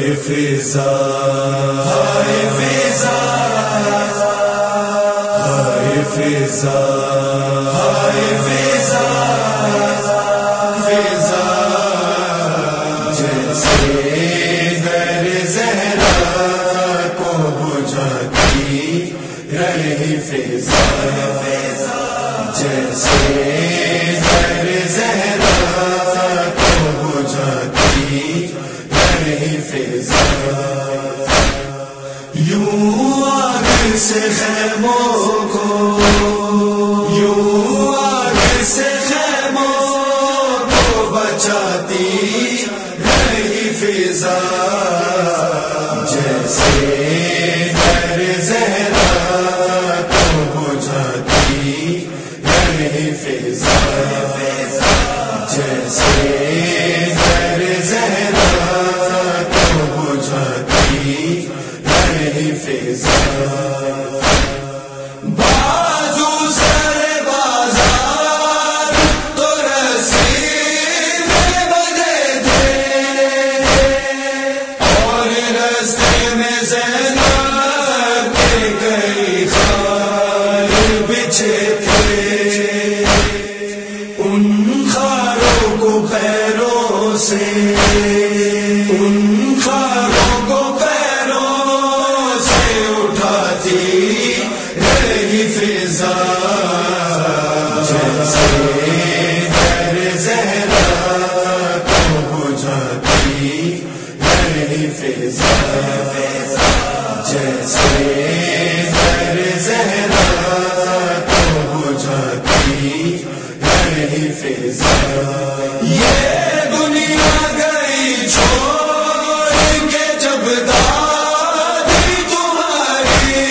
فضا ہائے فضا ہائے فضا ہائے فضا فضا جیسے در زہرا کو بجھاتی رہی فضا خیموں کو یوں آگ سے خیموں کو بچاتی رہی فضا جیسے در زہرا کو بجھاتی رہی فضا جیسے در زہرا کو بجھاتی رہی فضا۔ میں زینب کے خال بچھے تھے۔ ان خاروں کو پیروں سے یہ دنیا گئی چھوڑ کے جب دادی تمہاری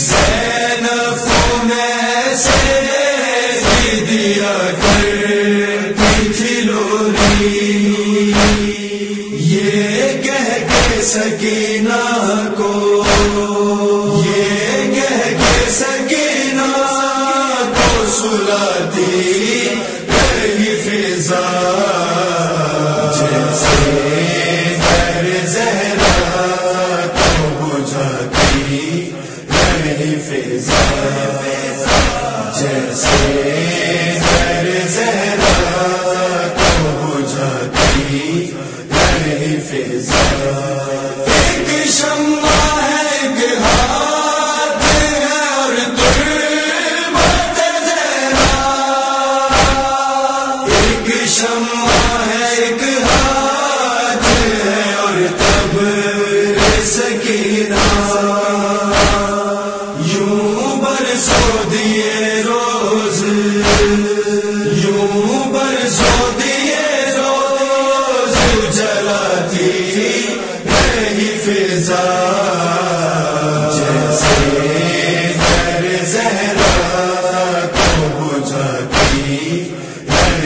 زینب میں سے دیا کرتی تھی لوری یہ کہہ کے سکینہ کو کو سلاتی رہی فضا، جیسے در زہرا کو بجھاتی رہی فضا، جیسے در زہرا کو بجھاتی رہی فضا۔ ایک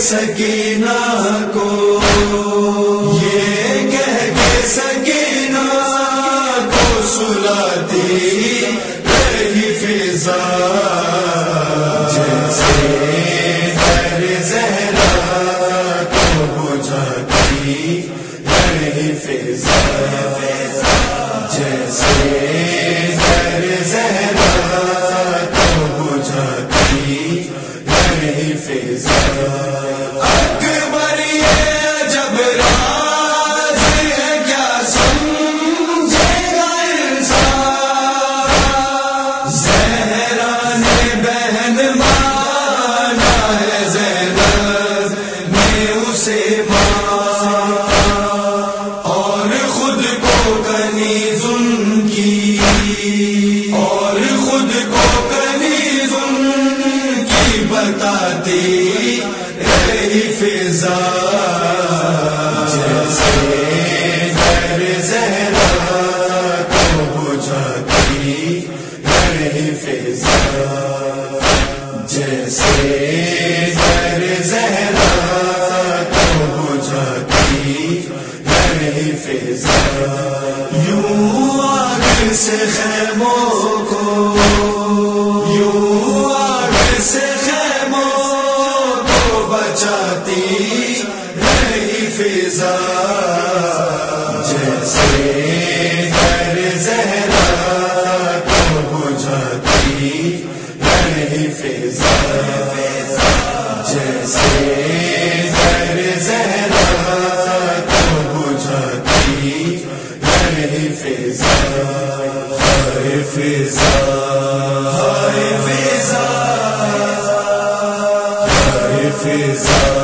سکینہ کو۔ یہ کہہ کے سکینہ کو سلاتی رہی فضا۔ جیسے جیسے یوں سے خیموں کو سے خیموں کو بچاتی فضا جیسے ہر زہرا جیسے فضا فضا۔